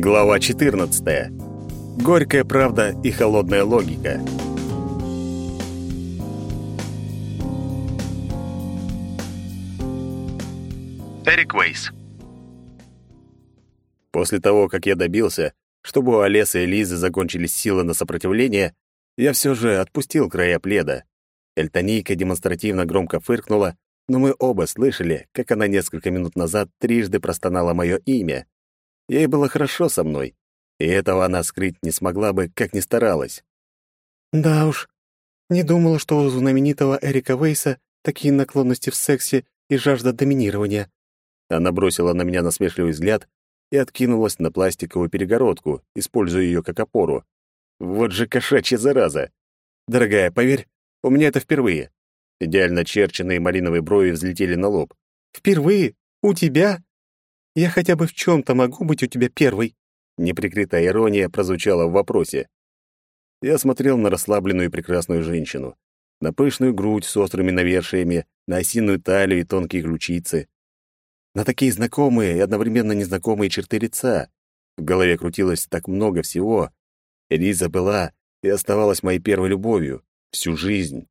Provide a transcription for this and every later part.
Глава 14. Горькая правда и холодная логика. Эрик Вейс. После того, как я добился, чтобы у Олеса и Лизы закончились силы на сопротивление, я все же отпустил края пледа. Эльтонийка демонстративно громко фыркнула, но мы оба слышали, как она несколько минут назад трижды простонала мое имя. Ей было хорошо со мной, и этого она скрыть не смогла бы, как ни старалась. «Да уж, не думала, что у знаменитого Эрика Вейса такие наклонности в сексе и жажда доминирования». Она бросила на меня насмешливый взгляд и откинулась на пластиковую перегородку, используя ее как опору. Вот же кошачья зараза! Дорогая, поверь, у меня это впервые. Идеально черченные малиновые брови взлетели на лоб. «Впервые? У тебя? Я хотя бы в чем-то могу быть у тебя первой?» Неприкрытая ирония прозвучала в вопросе. Я смотрел на расслабленную и прекрасную женщину, на пышную грудь с острыми навершиями, на осиную талию и тонкие ключицы, на такие знакомые и одновременно незнакомые черты лица. В голове крутилось так много всего. Элиза была и оставалась моей первой любовью всю жизнь.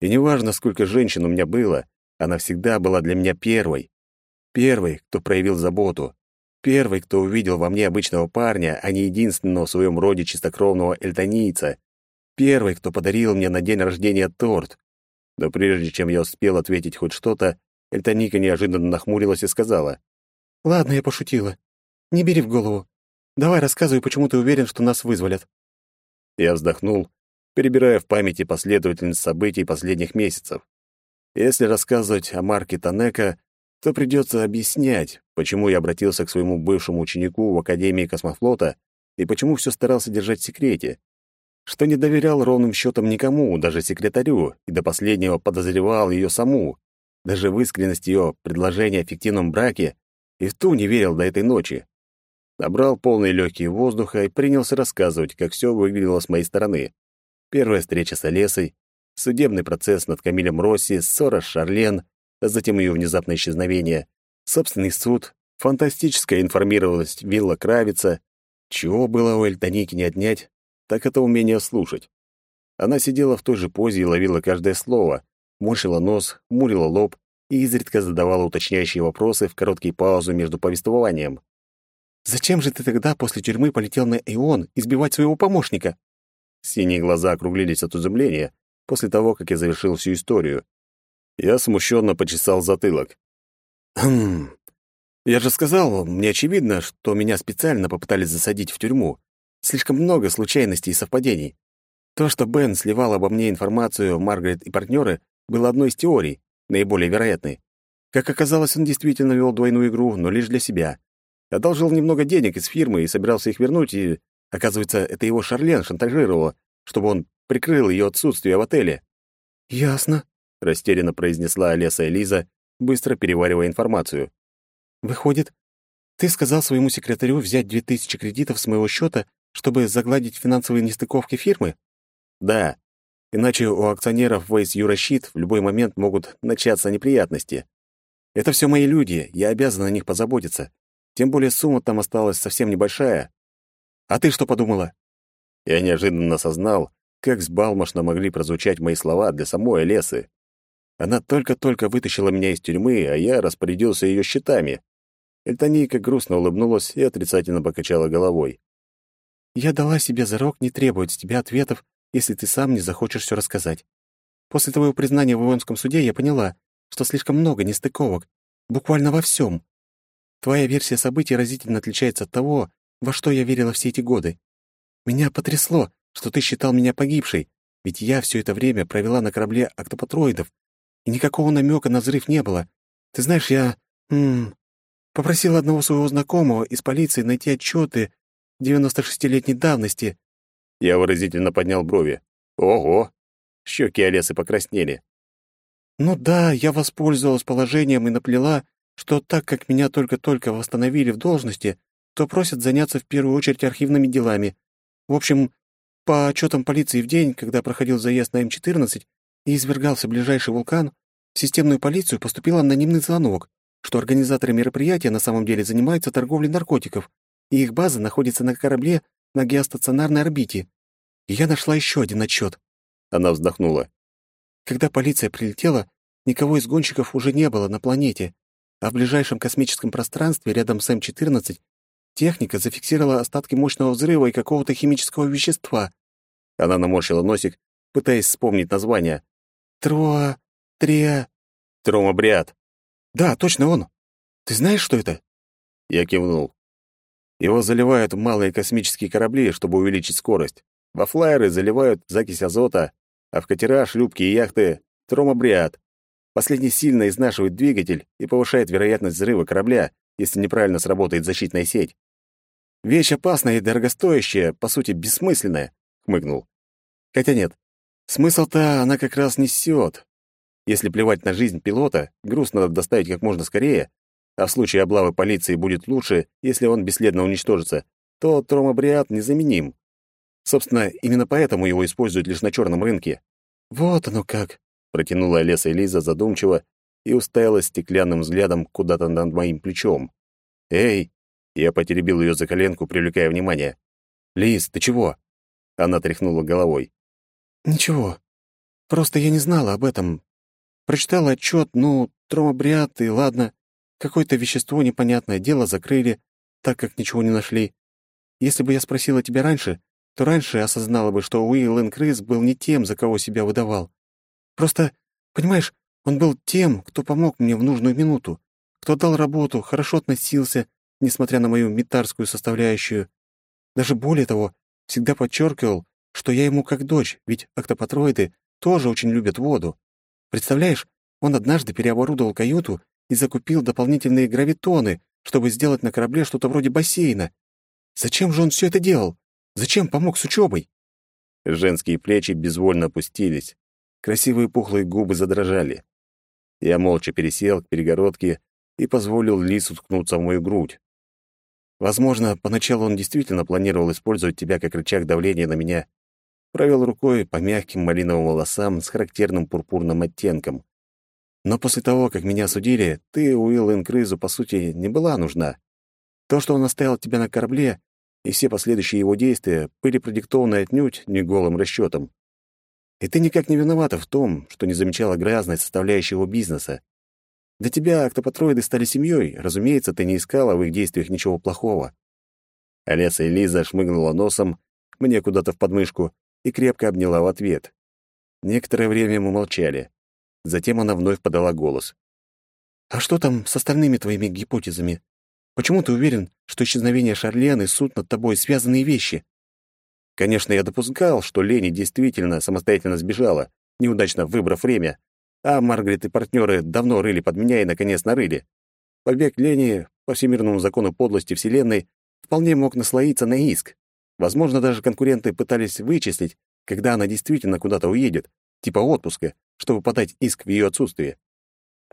И неважно, сколько женщин у меня было, она всегда была для меня первой. Первой, кто проявил заботу. Первой, кто увидел во мне обычного парня, а не единственного в своем роде чистокровного эльтонийца. Первой, кто подарил мне на день рождения торт. Но прежде чем я успел ответить хоть что-то, Эльтоника неожиданно нахмурилась и сказала. «Ладно, я пошутила. Не бери в голову. Давай рассказывай, почему ты уверен, что нас вызволят». Я вздохнул перебирая в памяти последовательность событий последних месяцев. Если рассказывать о Марке Танека, то придется объяснять, почему я обратился к своему бывшему ученику в Академии космофлота и почему все старался держать в секрете, что не доверял ровным счетом никому, даже секретарю, и до последнего подозревал ее саму, даже в искренность ее предложения о фиктивном браке, и в ту не верил до этой ночи. Набрал полные легкие воздуха и принялся рассказывать, как все выглядело с моей стороны. Первая встреча с Олесой, судебный процесс над Камилем Росси, ссора с Шарлен, затем ее внезапное исчезновение, собственный суд, фантастическая информированность Вилла Кравица. Чего было у Эльтоники не отнять, так это умение слушать. Она сидела в той же позе и ловила каждое слово, морщила нос, мурила лоб и изредка задавала уточняющие вопросы в короткие паузы между повествованием. «Зачем же ты тогда после тюрьмы полетел на Ион избивать своего помощника?» Синие глаза округлились от изумления после того, как я завершил всю историю. Я смущенно почесал затылок. «Хм... Я же сказал, мне очевидно, что меня специально попытались засадить в тюрьму. Слишком много случайностей и совпадений. То, что Бен сливал обо мне информацию Маргарет и партнеры, было одной из теорий, наиболее вероятной. Как оказалось, он действительно вел двойную игру, но лишь для себя. Одолжил немного денег из фирмы и собирался их вернуть, и Оказывается, это его Шарлен шантажировала, чтобы он прикрыл ее отсутствие в отеле. «Ясно», — растерянно произнесла Олеса Элиза, быстро переваривая информацию. «Выходит, ты сказал своему секретарю взять две тысячи кредитов с моего счета, чтобы загладить финансовые нестыковки фирмы?» «Да. Иначе у акционеров Вейс Юращит в любой момент могут начаться неприятности. Это все мои люди, я обязан о них позаботиться. Тем более сумма там осталась совсем небольшая, а ты что подумала?» Я неожиданно осознал, как сбалмошно могли прозвучать мои слова для самой Лесы. Она только-только вытащила меня из тюрьмы, а я распорядился ее счетами. Эльтонийка грустно улыбнулась и отрицательно покачала головой. «Я дала себе зарок не требовать с тебя ответов, если ты сам не захочешь все рассказать. После твоего признания в воинском суде я поняла, что слишком много нестыковок, буквально во всем. Твоя версия событий разительно отличается от того, во что я верила все эти годы. Меня потрясло, что ты считал меня погибшей, ведь я все это время провела на корабле октопатроидов, и никакого намека на взрыв не было. Ты знаешь, я... М -м, попросила одного своего знакомого из полиции найти отчеты 96-летней давности. Я выразительно поднял брови. Ого! Щеки Олесы покраснели. Ну да, я воспользовалась положением и наплела, что так как меня только-только восстановили в должности, то просят заняться в первую очередь архивными делами. В общем, по отчетам полиции в день, когда проходил заезд на М-14 и извергался ближайший вулкан, в системную полицию поступил анонимный звонок, что организаторы мероприятия на самом деле занимаются торговлей наркотиков, и их база находится на корабле на геостационарной орбите. И я нашла еще один отчет. Она вздохнула. Когда полиция прилетела, никого из гонщиков уже не было на планете, а в ближайшем космическом пространстве рядом с М-14 техника зафиксировала остатки мощного взрыва и какого-то химического вещества. Она наморщила носик, пытаясь вспомнить название. Троа... Триа... Тромобриад. Да, точно он. Ты знаешь, что это? Я кивнул. Его заливают в малые космические корабли, чтобы увеличить скорость. Во флайеры заливают закись азота, а в катера, шлюпки и яхты — тромобриад. Последний сильно изнашивает двигатель и повышает вероятность взрыва корабля, если неправильно сработает защитная сеть. Вещь опасная и дорогостоящая, по сути, бессмысленная, — хмыкнул. Хотя нет, смысл-то она как раз несет. Если плевать на жизнь пилота, груз надо доставить как можно скорее, а в случае облавы полиции будет лучше, если он бесследно уничтожится, то тромобриад незаменим. Собственно, именно поэтому его используют лишь на черном рынке. «Вот оно как!» — протянула Леса Элиза задумчиво и уставилась стеклянным взглядом куда-то над моим плечом. «Эй!» — я потеребил ее за коленку, привлекая внимание. «Лиз, ты чего?» Она тряхнула головой. «Ничего. Просто я не знала об этом. Прочитала отчет, ну, тромобриад, и ладно. Какое-то вещество непонятное, дело закрыли, так как ничего не нашли. Если бы я спросила тебя раньше, то раньше осознала бы, что Уилл Инкрис был не тем, за кого себя выдавал. Просто, понимаешь, он был тем, кто помог мне в нужную минуту, кто дал работу, хорошо относился, несмотря на мою метарскую составляющую. Даже более того, всегда подчеркивал, что я ему как дочь, ведь октопатроиды тоже очень любят воду. Представляешь, он однажды переоборудовал каюту и закупил дополнительные гравитоны, чтобы сделать на корабле что-то вроде бассейна. Зачем же он все это делал? Зачем помог с учебой? Женские плечи безвольно опустились. Красивые пухлые губы задрожали. Я молча пересел к перегородке и позволил Лису ткнуться в мою грудь. Возможно, поначалу он действительно планировал использовать тебя как рычаг давления на меня. Провел рукой по мягким малиновым волосам с характерным пурпурным оттенком. Но после того, как меня осудили, ты, Уилл Инкрызу, по сути, не была нужна. То, что он оставил тебя на корабле, и все последующие его действия были продиктованы отнюдь не голым расчетом. И ты никак не виновата в том, что не замечала грязной составляющей его бизнеса. Для тебя октопатроиды стали семьей, разумеется, ты не искала в их действиях ничего плохого. Олеса и Лиза шмыгнула носом мне куда-то в подмышку и крепко обняла в ответ. Некоторое время мы молчали. Затем она вновь подала голос. «А что там с остальными твоими гипотезами? Почему ты уверен, что исчезновение Шарлен и суд над тобой — связанные вещи?» Конечно, я допускал, что Лени действительно самостоятельно сбежала, неудачно выбрав время, а Маргарет и партнеры давно рыли под меня и, наконец, нарыли. Побег Лени по всемирному закону подлости Вселенной вполне мог наслоиться на иск. Возможно, даже конкуренты пытались вычислить, когда она действительно куда-то уедет, типа отпуска, чтобы подать иск в ее отсутствие.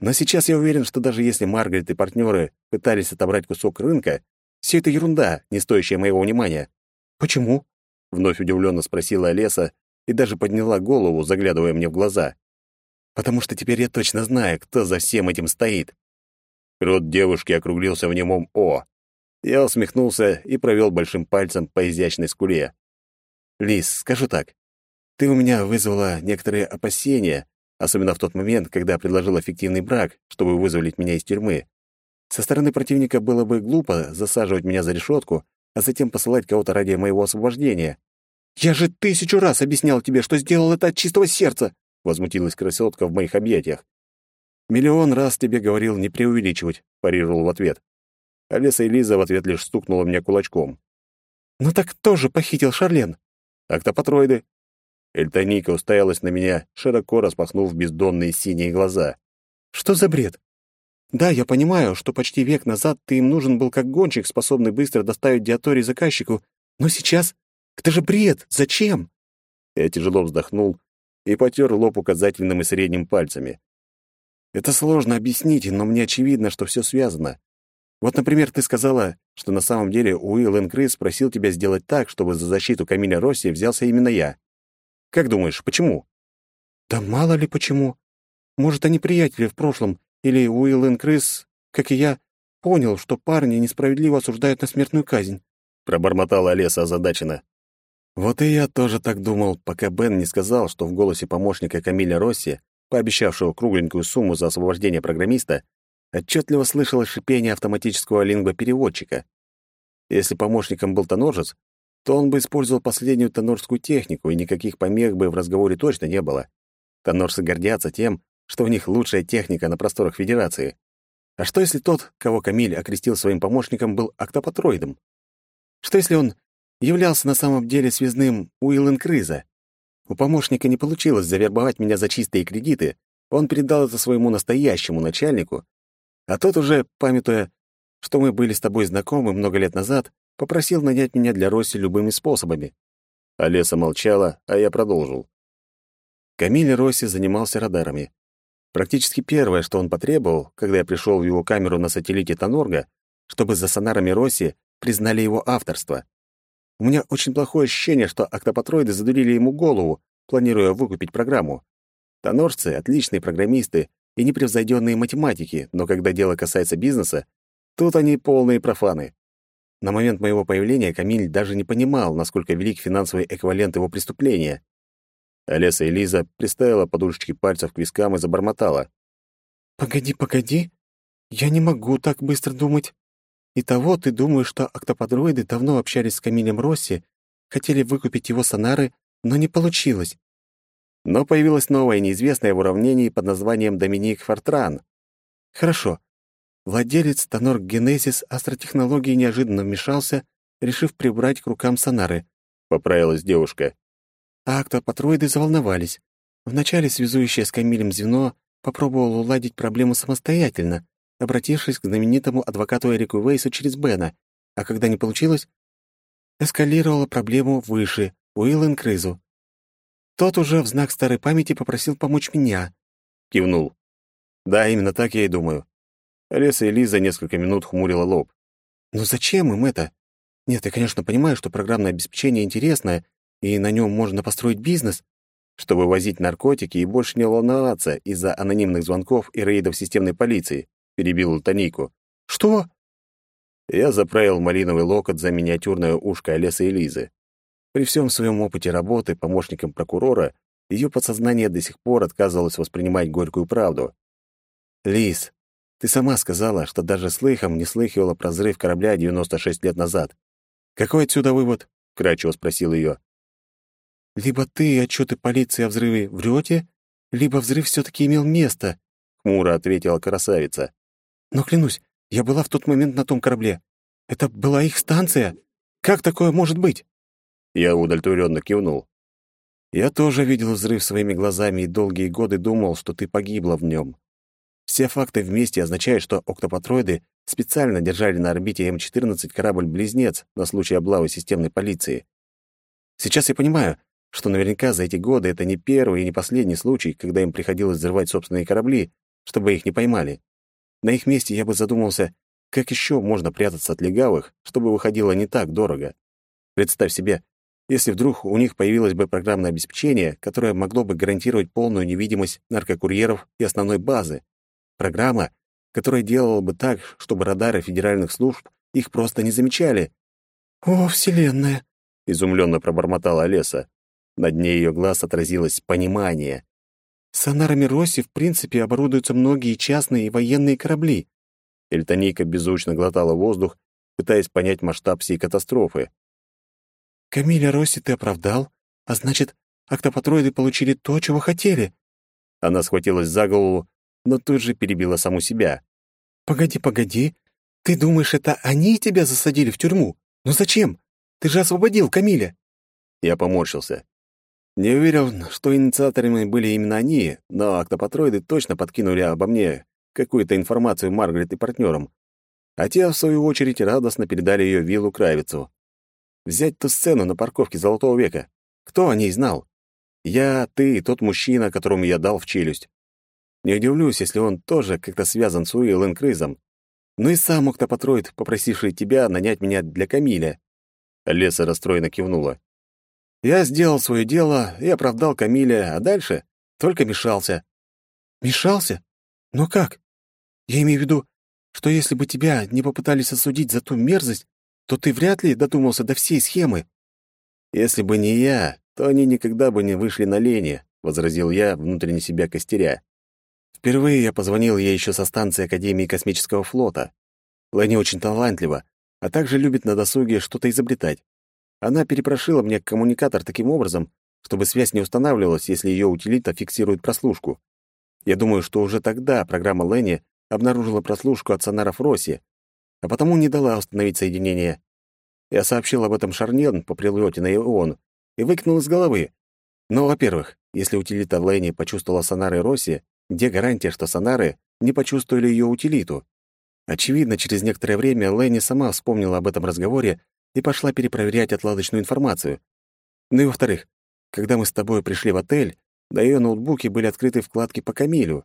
Но сейчас я уверен, что даже если Маргарет и партнеры пытались отобрать кусок рынка, все это ерунда, не стоящая моего внимания. «Почему?» — вновь удивленно спросила Олеса и даже подняла голову, заглядывая мне в глаза. «Потому что теперь я точно знаю, кто за всем этим стоит». Рот девушки округлился в немом «О». Я усмехнулся и провел большим пальцем по изящной скуле. «Лис, скажу так. Ты у меня вызвала некоторые опасения, особенно в тот момент, когда предложил эффективный брак, чтобы вызволить меня из тюрьмы. Со стороны противника было бы глупо засаживать меня за решетку, а затем посылать кого-то ради моего освобождения. «Я же тысячу раз объяснял тебе, что сделал это от чистого сердца!» — возмутилась красотка в моих объятиях. «Миллион раз тебе говорил не преувеличивать», — парировал в ответ. Алиса и Лиза в ответ лишь стукнула меня кулачком. «Ну так кто же похитил Шарлен?» «Октопатроиды», Эльтоника уставилась на меня, широко распахнув бездонные синие глаза. «Что за бред? Да, я понимаю, что почти век назад ты им нужен был как гонщик, способный быстро доставить диаторий заказчику, но сейчас... Это же бред! Зачем?» Я тяжело вздохнул и потер лоб указательным и средним пальцами. «Это сложно объяснить, но мне очевидно, что все связано. Вот, например, ты сказала, что на самом деле Уилл Энкрис просил тебя сделать так, чтобы за защиту Камиля Росси взялся именно я. Как думаешь, почему?» «Да мало ли почему. Может, они приятели в прошлом, или Уилл Крыс, как и я, понял, что парни несправедливо осуждают на смертную казнь», — пробормотала Олеса озадаченно. Вот и я тоже так думал, пока Бен не сказал, что в голосе помощника Камиля Росси, пообещавшего кругленькую сумму за освобождение программиста, отчетливо слышалось шипение автоматического лингвопереводчика. Если помощником был тоноржец, то он бы использовал последнюю тонорскую технику, и никаких помех бы в разговоре точно не было. Тонорцы гордятся тем, что у них лучшая техника на просторах Федерации. А что если тот, кого Камиль окрестил своим помощником, был октопатроидом? Что если он являлся на самом деле связным Уиллен Крыза. У помощника не получилось завербовать меня за чистые кредиты, он передал это своему настоящему начальнику, а тот уже, памятуя, что мы были с тобой знакомы много лет назад, попросил нанять меня для Росси любыми способами. Олеса молчала, а я продолжил. Камиль Росси занимался радарами. Практически первое, что он потребовал, когда я пришел в его камеру на сателлите Тонорга, чтобы за сонарами Росси признали его авторство. У меня очень плохое ощущение, что октопатроиды задурили ему голову, планируя выкупить программу. Тонорцы — отличные программисты и непревзойденные математики, но когда дело касается бизнеса, тут они полные профаны. На момент моего появления Камиль даже не понимал, насколько велик финансовый эквивалент его преступления. Олеса и Лиза приставила подушечки пальцев к вискам и забормотала. «Погоди, погоди. Я не могу так быстро думать. И того ты думаешь, что октоподроиды давно общались с Камилем Росси, хотели выкупить его сонары, но не получилось. Но появилось новое неизвестное в уравнении под названием Доминик Фортран. Хорошо. Владелец Тонор Генезис астротехнологии неожиданно вмешался, решив прибрать к рукам сонары. Поправилась девушка. А октопатроиды заволновались. Вначале связующее с Камилем звено попробовало уладить проблему самостоятельно, обратившись к знаменитому адвокату Эрику Вейсу через Бена, а когда не получилось, эскалировала проблему выше, Уиллен Крызу. Тот уже в знак старой памяти попросил помочь меня. Кивнул. Да, именно так я и думаю. Олеса и Лиза несколько минут хмурила лоб. Но зачем им это? Нет, я, конечно, понимаю, что программное обеспечение интересное, и на нем можно построить бизнес, чтобы возить наркотики и больше не волноваться из-за анонимных звонков и рейдов системной полиции. — перебил Танику. «Что?» Я заправил малиновый локоть за миниатюрное ушко Олесы Элизы. При всем своем опыте работы помощником прокурора ее подсознание до сих пор отказывалось воспринимать горькую правду. «Лиз, ты сама сказала, что даже слыхом не слыхивала про взрыв корабля 96 лет назад. Какой отсюда вывод?» — кратчево спросил ее. «Либо ты и отчеты полиции о взрыве врете, либо взрыв все таки имел место», — хмуро ответила красавица. Но клянусь, я была в тот момент на том корабле. Это была их станция. Как такое может быть? Я удовлетворенно кивнул. Я тоже видел взрыв своими глазами и долгие годы думал, что ты погибла в нем. Все факты вместе означают, что октопатроиды специально держали на орбите М-14 корабль-близнец на случай облавы системной полиции. Сейчас я понимаю, что наверняка за эти годы это не первый и не последний случай, когда им приходилось взрывать собственные корабли, чтобы их не поймали. На их месте я бы задумался, как еще можно прятаться от легавых, чтобы выходило не так дорого. Представь себе, если вдруг у них появилось бы программное обеспечение, которое могло бы гарантировать полную невидимость наркокурьеров и основной базы. Программа, которая делала бы так, чтобы радары федеральных служб их просто не замечали. «О, Вселенная!» — изумленно пробормотала Олеса. На дне ее глаз отразилось понимание. Сонарами Росси, в принципе, оборудуются многие частные и военные корабли. Эльтоника беззвучно глотала воздух, пытаясь понять масштаб всей катастрофы. «Камиля Росси ты оправдал, а значит, октопатроиды получили то, чего хотели». Она схватилась за голову, но тут же перебила саму себя. «Погоди, погоди. Ты думаешь, это они тебя засадили в тюрьму? Но зачем? Ты же освободил Камиля». Я поморщился. Не уверен, что инициаторами были именно они, но октопатроиды точно подкинули обо мне какую-то информацию Маргарет и партнерам. А те, в свою очередь, радостно передали ее Виллу Кравицу. Взять ту сцену на парковке Золотого века. Кто о ней знал? Я, ты и тот мужчина, которому я дал в челюсть. Не удивлюсь, если он тоже как-то связан с Уиллен Крызом. Ну и сам октопатроид, попросивший тебя нанять меня для Камиля. Леса расстроенно кивнула. Я сделал свое дело и оправдал Камиля, а дальше только мешался. Мешался? Но как? Я имею в виду, что если бы тебя не попытались осудить за ту мерзость, то ты вряд ли додумался до всей схемы. Если бы не я, то они никогда бы не вышли на лени, возразил я, внутренне себя костеря. Впервые я позвонил ей еще со станции Академии космического флота. Лэни очень талантлива, а также любит на досуге что-то изобретать. Она перепрошила мне коммуникатор таким образом, чтобы связь не устанавливалась, если ее утилита фиксирует прослушку. Я думаю, что уже тогда программа Лэни обнаружила прослушку от сонаров Росси, а потому не дала установить соединение. Я сообщил об этом Шарнен по прилете на ИОН и выкинул из головы. Но, во-первых, если утилита Лэни почувствовала сонары Росси, где гарантия, что сонары не почувствовали ее утилиту? Очевидно, через некоторое время Лэни сама вспомнила об этом разговоре и пошла перепроверять отладочную информацию. Ну и во-вторых, когда мы с тобой пришли в отель, на ее ноутбуке были открыты вкладки по Камилю.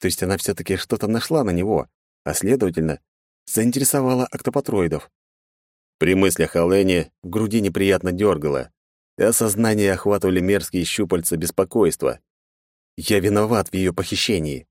То есть она все таки что-то нашла на него, а, следовательно, заинтересовала октопатроидов. При мыслях о Лене в груди неприятно дергало, и осознание охватывали мерзкие щупальца беспокойства. Я виноват в ее похищении.